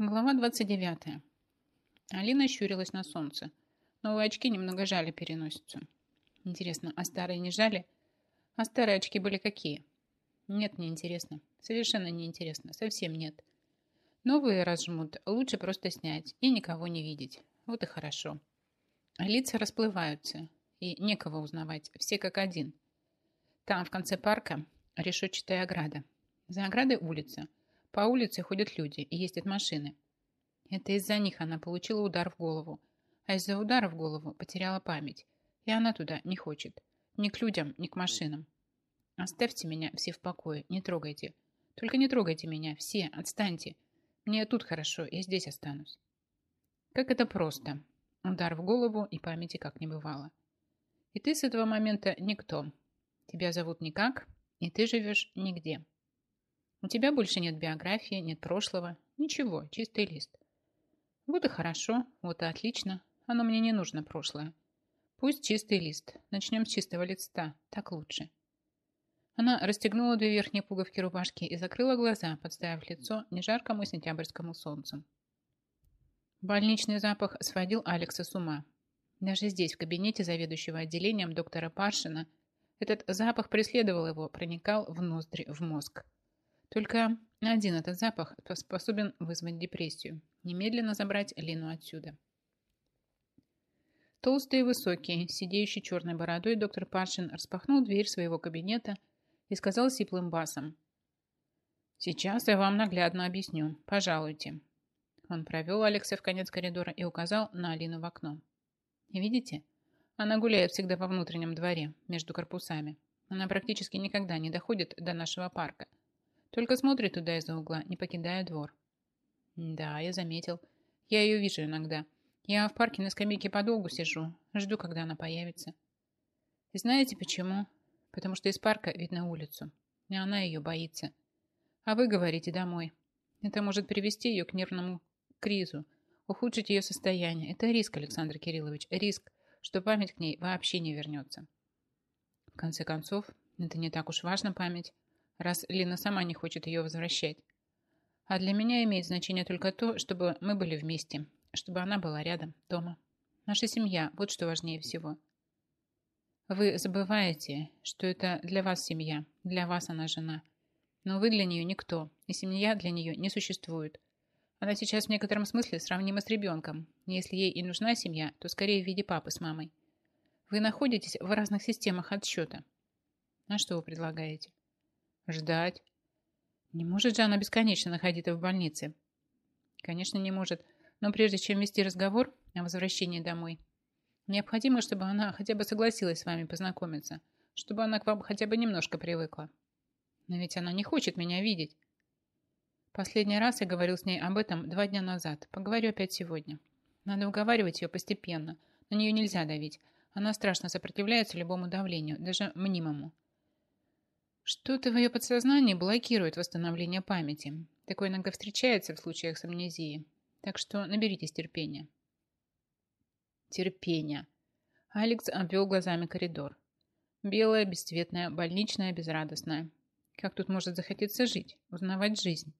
Глава 29. Алина щурилась на солнце. Новые очки немного жали переносицу. Интересно, а старые не жали? А старые очки были какие? Нет, не интересно. Совершенно не интересно. Совсем нет. Новые разжмут, лучше просто снять и никого не видеть. Вот и хорошо. Лица расплываются, и некого узнавать, все как один. Там, в конце парка, решетчатая ограда. За оградой улица. По улице ходят люди и ездят машины. Это из-за них она получила удар в голову. А из-за удара в голову потеряла память. И она туда не хочет. Ни к людям, ни к машинам. Оставьте меня все в покое, не трогайте. Только не трогайте меня, все, отстаньте. Мне тут хорошо, я здесь останусь. Как это просто. Удар в голову и памяти как не бывало. И ты с этого момента никто. Тебя зовут никак, и ты живешь нигде. У тебя больше нет биографии, нет прошлого, ничего, чистый лист. Вот и хорошо, вот и отлично. Оно мне не нужно прошлое. Пусть чистый лист. Начнем с чистого листа. Так лучше. Она расстегнула две верхние пуговки рубашки и закрыла глаза, подставив лицо нежаркому сентябрьскому солнцу. Больничный запах сводил Алекса с ума. Даже здесь, в кабинете заведующего отделением доктора Паршина, этот запах преследовал его, проникал в ноздри, в мозг. Только один этот запах способен вызвать депрессию. Немедленно забрать Лину отсюда. Толстый и высокий, сидеющий черной бородой, доктор Пашин распахнул дверь своего кабинета и сказал сиплым басом. «Сейчас я вам наглядно объясню. Пожалуйте». Он провел Алекса в конец коридора и указал на Алину в окно. «Видите? Она гуляет всегда во внутреннем дворе, между корпусами. Она практически никогда не доходит до нашего парка. Только смотрит туда из-за угла, не покидая двор. Да, я заметил. Я ее вижу иногда. Я в парке на скамейке подолгу сижу, жду, когда она появится. Знаете почему? Потому что из парка видно улицу, и она ее боится. А вы говорите домой. Это может привести ее к нервному кризу, ухудшить ее состояние. Это риск, Александр Кириллович, риск, что память к ней вообще не вернется. В конце концов, это не так уж важно память раз Лина сама не хочет ее возвращать. А для меня имеет значение только то, чтобы мы были вместе, чтобы она была рядом, дома. Наша семья, вот что важнее всего. Вы забываете, что это для вас семья, для вас она жена. Но вы для нее никто, и семья для нее не существует. Она сейчас в некотором смысле сравнима с ребенком. Если ей и нужна семья, то скорее в виде папы с мамой. Вы находитесь в разных системах отсчета. А что вы предлагаете? Ждать. Не может же она бесконечно находиться в больнице? Конечно, не может. Но прежде чем вести разговор о возвращении домой, необходимо, чтобы она хотя бы согласилась с вами познакомиться, чтобы она к вам хотя бы немножко привыкла. Но ведь она не хочет меня видеть. Последний раз я говорил с ней об этом два дня назад. Поговорю опять сегодня. Надо уговаривать ее постепенно. На нее нельзя давить. Она страшно сопротивляется любому давлению, даже мнимому. Что-то в ее подсознании блокирует восстановление памяти. Такое иногда встречается в случаях с амнезией. Так что наберитесь терпения. Терпение. Алекс обвел глазами коридор. Белая, бесцветная, больничная, безрадостная. Как тут может захотеться жить, узнавать жизнь?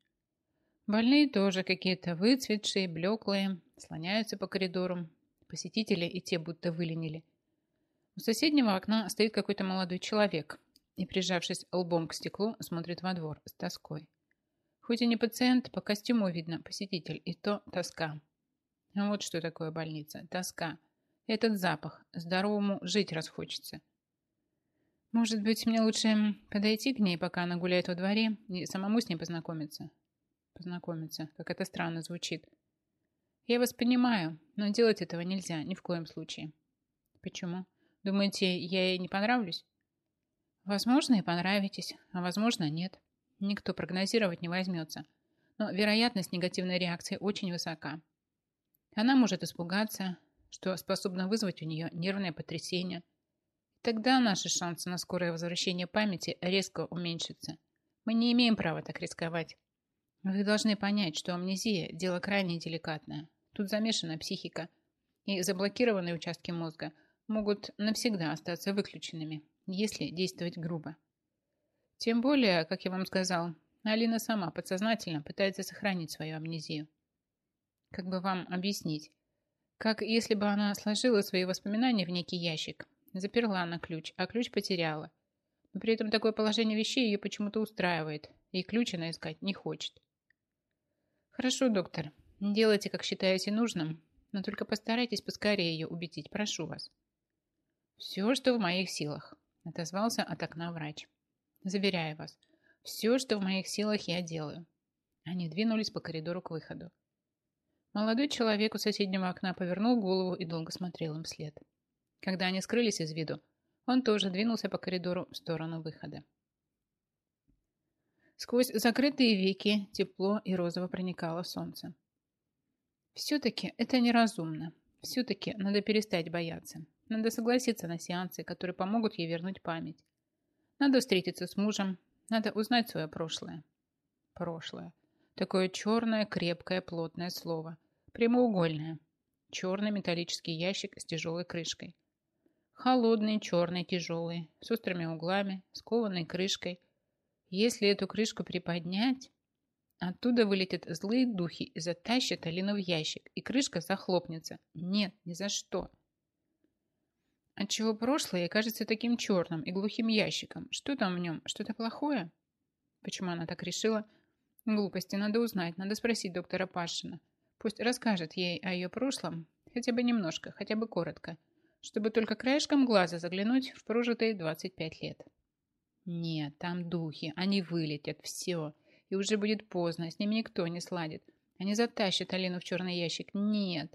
Больные тоже какие-то выцветшие, блеклые, слоняются по коридорам. Посетители и те будто выленили. У соседнего окна стоит какой-то молодой человек, и, прижавшись лбом к стеклу, смотрит во двор с тоской. Хоть и не пациент, по костюму видно посетитель, и то тоска. Вот что такое больница. Тоска. Этот запах. Здоровому жить расхочется. Может быть, мне лучше подойти к ней, пока она гуляет во дворе, и самому с ней познакомиться? Познакомиться. Как это странно звучит. Я вас понимаю, но делать этого нельзя, ни в коем случае. Почему? Думаете, я ей не понравлюсь? Возможно, и понравитесь, а возможно, нет. Никто прогнозировать не возьмется. Но вероятность негативной реакции очень высока. Она может испугаться, что способно вызвать у нее нервное потрясение. Тогда наши шансы на скорое возвращение памяти резко уменьшатся. Мы не имеем права так рисковать. Вы должны понять, что амнезия – дело крайне деликатное. Тут замешана психика, и заблокированные участки мозга могут навсегда остаться выключенными, если действовать грубо. Тем более, как я вам сказал, Алина сама подсознательно пытается сохранить свою амнезию. Как бы вам объяснить? Как если бы она сложила свои воспоминания в некий ящик, заперла на ключ, а ключ потеряла. Но при этом такое положение вещей ее почему-то устраивает, и ключ она искать не хочет. Хорошо, доктор, делайте, как считаете нужным, но только постарайтесь поскорее ее убедить, прошу вас. Все, что в моих силах, отозвался от окна врач. Заверяю вас, все, что в моих силах, я делаю. Они двинулись по коридору к выходу. Молодой человек у соседнего окна повернул голову и долго смотрел им вслед. Когда они скрылись из виду, он тоже двинулся по коридору в сторону выхода. Сквозь закрытые веки тепло и розово проникало солнце. Все-таки это неразумно. Все-таки надо перестать бояться. Надо согласиться на сеансы, которые помогут ей вернуть память. Надо встретиться с мужем, надо узнать свое прошлое. Прошлое. Такое черное, крепкое, плотное слово. Прямоугольное. Черный металлический ящик с тяжелой крышкой. Холодный, черный, тяжелый, с острыми углами, с крышкой. Если эту крышку приподнять, оттуда вылетят злые духи и затащат Алину в ящик, и крышка захлопнется. Нет, ни за что. Отчего прошлое кажется таким черным и глухим ящиком? Что там в нем? Что-то плохое? Почему она так решила? Глупости надо узнать, надо спросить доктора Пашина. Пусть расскажет ей о ее прошлом, хотя бы немножко, хотя бы коротко, чтобы только краешком глаза заглянуть в прожитые 25 лет. Нет, там духи, они вылетят, все, и уже будет поздно, с ними никто не сладит. Они затащат Алину в черный ящик. Нет,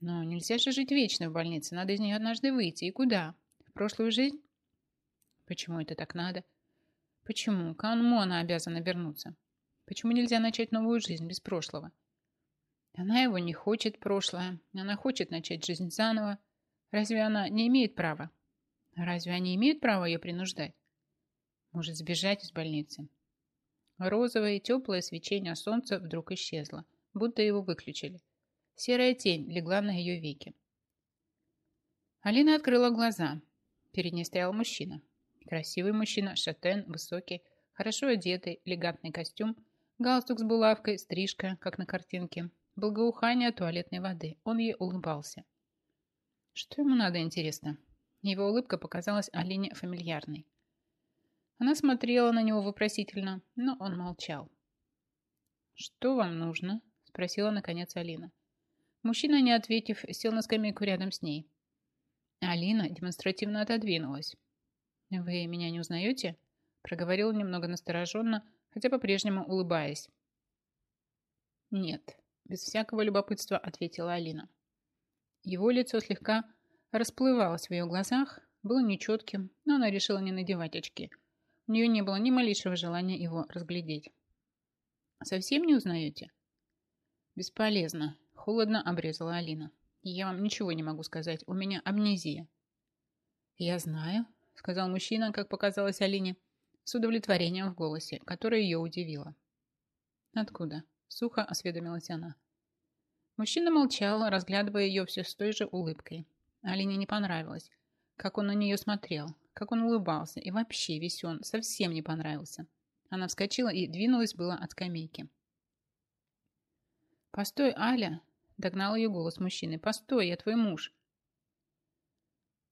но нельзя же жить вечно в больнице. Надо из нее однажды выйти. И куда? В прошлую жизнь? Почему это так надо? Почему? Кому она обязана вернуться? Почему нельзя начать новую жизнь без прошлого? Она его не хочет, прошлое. Она хочет начать жизнь заново. Разве она не имеет права? Разве они имеют право ее принуждать? Может сбежать из больницы? Розовое и теплое свечение солнца вдруг исчезло, будто его выключили. Серая тень легла на ее веки. Алина открыла глаза. Перед ней стоял мужчина. Красивый мужчина, шатен, высокий, хорошо одетый, элегантный костюм, галстук с булавкой, стрижка, как на картинке, благоухание туалетной воды. Он ей улыбался. Что ему надо, интересно? Его улыбка показалась Алине фамильярной. Она смотрела на него вопросительно, но он молчал. «Что вам нужно?» – спросила наконец Алина. Мужчина, не ответив, сел на скамейку рядом с ней. Алина демонстративно отодвинулась. «Вы меня не узнаете?» Проговорил немного настороженно, хотя по-прежнему улыбаясь. «Нет», – без всякого любопытства ответила Алина. Его лицо слегка расплывалось в ее глазах, было нечетким, но она решила не надевать очки. У нее не было ни малейшего желания его разглядеть. «Совсем не узнаете?» «Бесполезно», Холодно обрезала Алина. Я вам ничего не могу сказать. У меня амнезия. Я знаю, сказал мужчина, как показалось Алине, с удовлетворением в голосе, которое ее удивило. Откуда? Сухо осведомилась она. Мужчина молчал, разглядывая ее все с той же улыбкой. Алине не понравилось, как он на нее смотрел, как он улыбался, и вообще весь он совсем не понравился. Она вскочила и двинулась было от скамейки. «Постой, Аля!» Догнал ее голос мужчины. «Постой, я твой муж».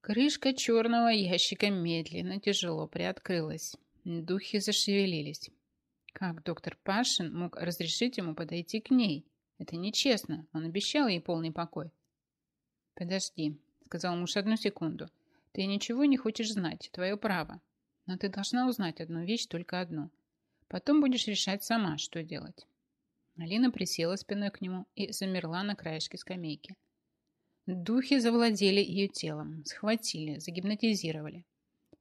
Крышка черного ящика медленно, тяжело приоткрылась. Духи зашевелились. Как доктор Пашин мог разрешить ему подойти к ней? Это нечестно. Он обещал ей полный покой. «Подожди», — сказал муж одну секунду. «Ты ничего не хочешь знать. Твое право. Но ты должна узнать одну вещь, только одну. Потом будешь решать сама, что делать. Алина присела спиной к нему и замерла на краешке скамейки. Духи завладели ее телом, схватили, загипнотизировали.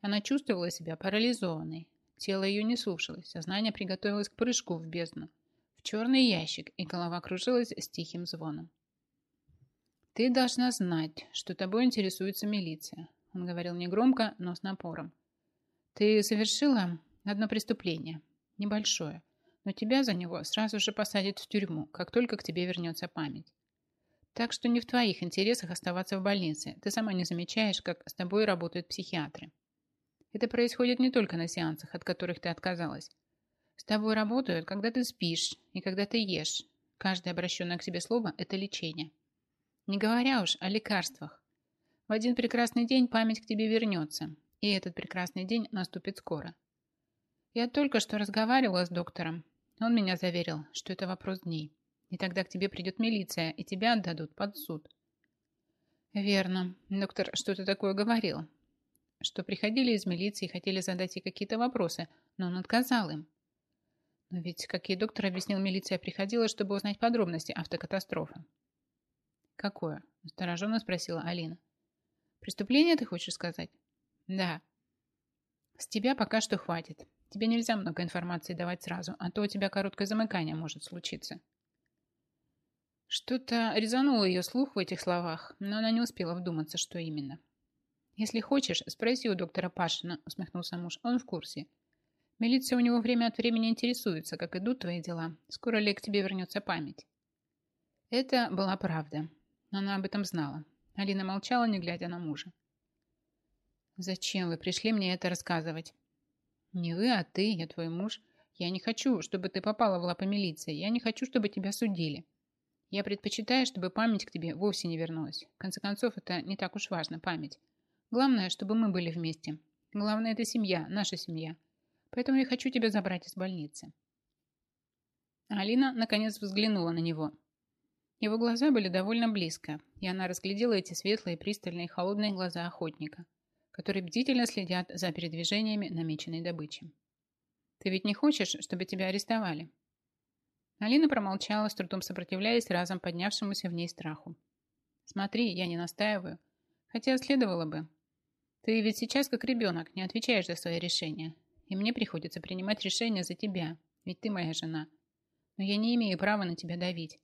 Она чувствовала себя парализованной. Тело ее не слушалось, сознание приготовилось к прыжку в бездну, в черный ящик, и голова кружилась с тихим звоном. «Ты должна знать, что тобой интересуется милиция», он говорил негромко, но с напором. «Ты совершила одно преступление, небольшое, но тебя за него сразу же посадят в тюрьму, как только к тебе вернется память. Так что не в твоих интересах оставаться в больнице. Ты сама не замечаешь, как с тобой работают психиатры. Это происходит не только на сеансах, от которых ты отказалась. С тобой работают, когда ты спишь и когда ты ешь. Каждое обращенное к себе слово – это лечение. Не говоря уж о лекарствах. В один прекрасный день память к тебе вернется, и этот прекрасный день наступит скоро. Я только что разговаривала с доктором. Он меня заверил, что это вопрос дней. И тогда к тебе придет милиция, и тебя отдадут под суд. Верно. Доктор что-то такое говорил. Что приходили из милиции и хотели задать ей какие-то вопросы, но он отказал им. Но ведь, как ей доктор объяснил, милиция приходила, чтобы узнать подробности автокатастрофы. «Какое?» – настороженно спросила Алина. «Преступление, ты хочешь сказать?» «Да». «С тебя пока что хватит. Тебе нельзя много информации давать сразу, а то у тебя короткое замыкание может случиться». Что-то резануло ее слух в этих словах, но она не успела вдуматься, что именно. «Если хочешь, спроси у доктора Пашина», – усмехнулся муж. «Он в курсе. Милиция у него время от времени интересуется, как идут твои дела. Скоро ли к тебе вернется память?» Это была правда. Она об этом знала. Алина молчала, не глядя на мужа. «Зачем вы пришли мне это рассказывать?» «Не вы, а ты, я твой муж. Я не хочу, чтобы ты попала в лапы милиции. Я не хочу, чтобы тебя судили. Я предпочитаю, чтобы память к тебе вовсе не вернулась. В конце концов, это не так уж важно, память. Главное, чтобы мы были вместе. Главное, это семья, наша семья. Поэтому я хочу тебя забрать из больницы». Алина, наконец, взглянула на него. Его глаза были довольно близко, и она разглядела эти светлые, пристальные, холодные глаза охотника, которые бдительно следят за передвижениями намеченной добычи. «Ты ведь не хочешь, чтобы тебя арестовали?» Алина промолчала, с трудом сопротивляясь разом поднявшемуся в ней страху. «Смотри, я не настаиваю. Хотя следовало бы. Ты ведь сейчас как ребенок, не отвечаешь за свои решения. И мне приходится принимать решения за тебя, ведь ты моя жена. Но я не имею права на тебя давить.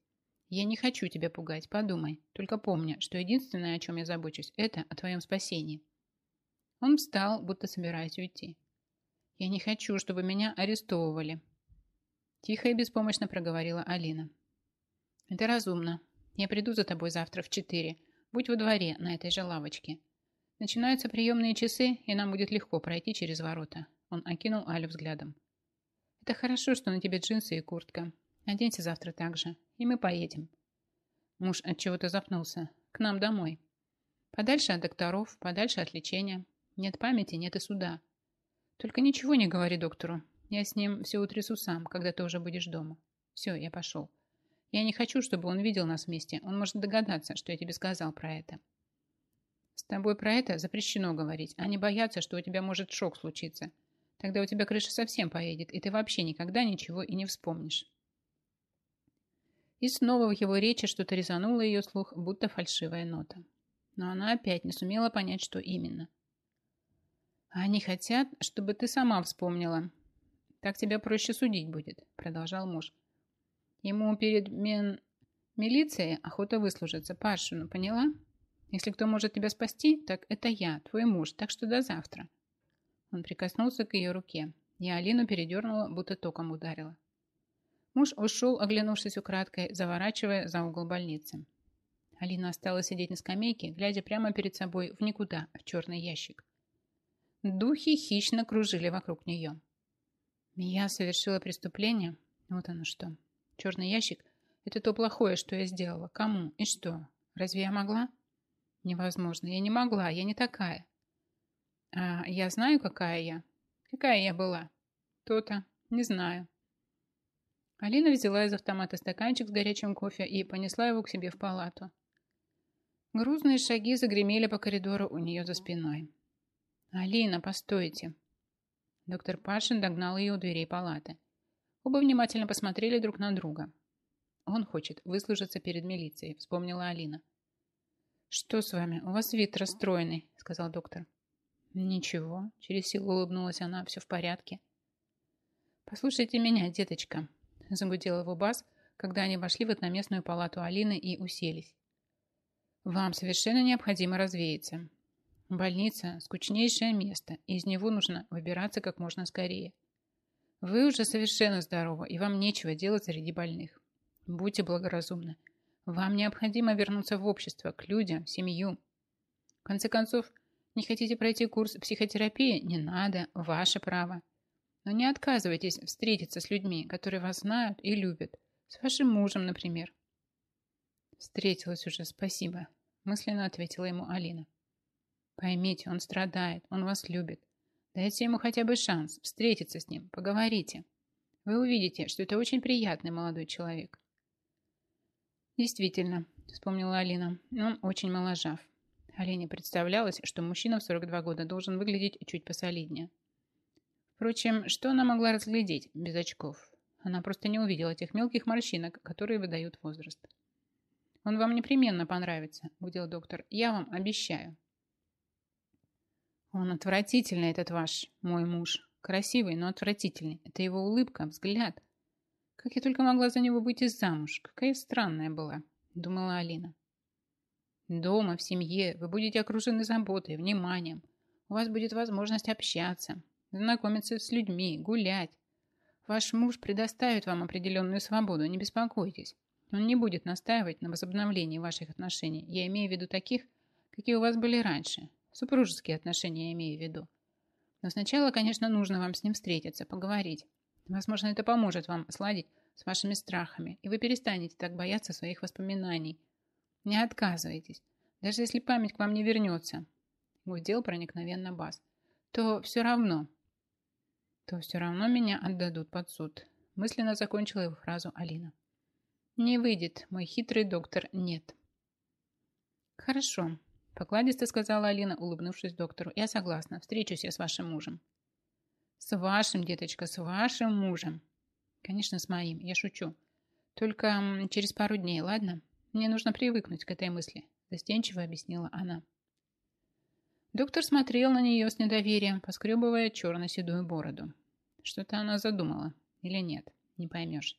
Я не хочу тебя пугать, подумай. Только помни, что единственное, о чем я забочусь, это о твоем спасении. Он встал, будто собираясь уйти. Я не хочу, чтобы меня арестовывали. Тихо и беспомощно проговорила Алина. Это разумно. Я приду за тобой завтра в четыре. Будь во дворе, на этой же лавочке. Начинаются приемные часы, и нам будет легко пройти через ворота. Он окинул Алю взглядом. Это хорошо, что на тебе джинсы и куртка. Оденься завтра так же, и мы поедем. Муж от чего-то запнулся. К нам домой. Подальше от докторов, подальше от лечения. Нет памяти, нет и суда. Только ничего не говори доктору. Я с ним все утрясу сам, когда ты уже будешь дома. Все, я пошел. Я не хочу, чтобы он видел нас вместе. Он может догадаться, что я тебе сказал про это. С тобой про это запрещено говорить. Они боятся, что у тебя может шок случиться. Тогда у тебя крыша совсем поедет, и ты вообще никогда ничего и не вспомнишь. И снова в его речи что-то резануло ее слух, будто фальшивая нота. Но она опять не сумела понять, что именно. «Они хотят, чтобы ты сама вспомнила. Так тебя проще судить будет», — продолжал муж. «Ему перед мен... милицией охота выслужиться, Пашину, поняла? Если кто может тебя спасти, так это я, твой муж, так что до завтра». Он прикоснулся к ее руке, и Алину передернула, будто током ударила. Муж ушел, оглянувшись украдкой, заворачивая за угол больницы. Алина осталась сидеть на скамейке, глядя прямо перед собой в никуда, в черный ящик. Духи хищно кружили вокруг нее. Я совершила преступление. Вот оно что. Черный ящик – это то плохое, что я сделала. Кому и что? Разве я могла? Невозможно. Я не могла. Я не такая. А я знаю, какая я. Какая я была? То-то. Не знаю. Алина взяла из автомата стаканчик с горячим кофе и понесла его к себе в палату. Грузные шаги загремели по коридору у нее за спиной. «Алина, постойте!» Доктор Пашин догнал ее у дверей палаты. Оба внимательно посмотрели друг на друга. «Он хочет выслужиться перед милицией», — вспомнила Алина. «Что с вами? У вас вид расстроенный», — сказал доктор. «Ничего», — через силу улыбнулась она, — «все в порядке». «Послушайте меня, деточка», загудел его бас, когда они вошли в одноместную палату Алины и уселись. «Вам совершенно необходимо развеяться. Больница – скучнейшее место, и из него нужно выбираться как можно скорее. Вы уже совершенно здоровы, и вам нечего делать среди больных. Будьте благоразумны. Вам необходимо вернуться в общество, к людям, в семью. В конце концов, не хотите пройти курс психотерапии? Не надо, ваше право. Но не отказывайтесь встретиться с людьми, которые вас знают и любят, С вашим мужем, например. Встретилась уже, спасибо. Мысленно ответила ему Алина. Поймите, он страдает, он вас любит. Дайте ему хотя бы шанс встретиться с ним, поговорите. Вы увидите, что это очень приятный молодой человек. Действительно, вспомнила Алина, он очень моложав. Алине представлялось, что мужчина в 42 года должен выглядеть чуть посолиднее. Впрочем, что она могла разглядеть без очков? Она просто не увидела тех мелких морщинок, которые выдают возраст. «Он вам непременно понравится», – гудел доктор. «Я вам обещаю». «Он отвратительный, этот ваш, мой муж. Красивый, но отвратительный. Это его улыбка, взгляд. Как я только могла за него выйти замуж. Какая странная была», – думала Алина. «Дома, в семье вы будете окружены заботой, вниманием. У вас будет возможность общаться, знакомиться с людьми, гулять. Ваш муж предоставит вам определенную свободу, не беспокойтесь. Он не будет настаивать на возобновлении ваших отношений. Я имею в виду таких, какие у вас были раньше. Супружеские отношения имею в виду. Но сначала, конечно, нужно вам с ним встретиться, поговорить. Возможно, это поможет вам сладить с вашими страхами, и вы перестанете так бояться своих воспоминаний. Не отказывайтесь. Даже если память к вам не вернется, гудел проникновенно бас, то все равно то все равно меня отдадут под суд. Мысленно закончила его фразу Алина. Не выйдет, мой хитрый доктор, нет. Хорошо, покладисто сказала Алина, улыбнувшись доктору. Я согласна, встречусь я с вашим мужем. С вашим, деточка, с вашим мужем. Конечно, с моим, я шучу. Только через пару дней, ладно? Мне нужно привыкнуть к этой мысли, застенчиво объяснила она. Доктор смотрел на нее с недоверием, поскребывая черно-седую бороду. Что-то она задумала. Или нет, не поймешь.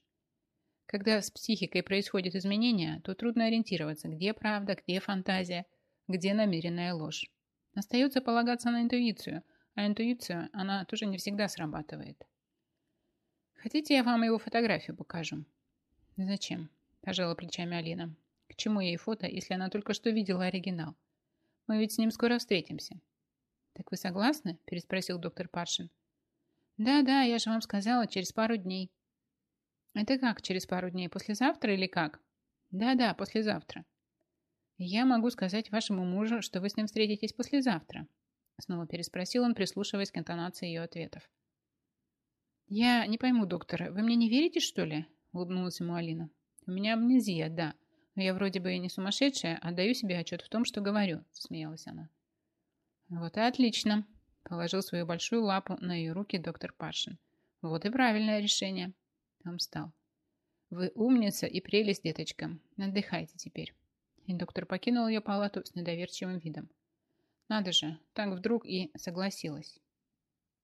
Когда с психикой происходят изменения, то трудно ориентироваться, где правда, где фантазия, где намеренная ложь. Остается полагаться на интуицию, а интуицию она тоже не всегда срабатывает. Хотите, я вам его фотографию покажу? Зачем? Пожала плечами Алина. К чему ей фото, если она только что видела оригинал? Мы ведь с ним скоро встретимся. Так вы согласны? Переспросил доктор Паршин. Да-да, я же вам сказала, через пару дней. Это как через пару дней? Послезавтра или как? Да-да, послезавтра. Я могу сказать вашему мужу, что вы с ним встретитесь послезавтра. Снова переспросил он, прислушиваясь к интонации ее ответов. «Я не пойму, доктор, вы мне не верите, что ли?» Улыбнулась ему Алина. «У меня амнезия, да. Но я вроде бы и не сумасшедшая, а даю себе отчет в том, что говорю», засмеялась она. «Вот и отлично», Положил свою большую лапу на ее руки доктор Пашин. Вот и правильное решение. Он встал. Вы умница и прелесть, деточка. Отдыхайте теперь. И доктор покинул ее палату с недоверчивым видом. Надо же, так вдруг и согласилась.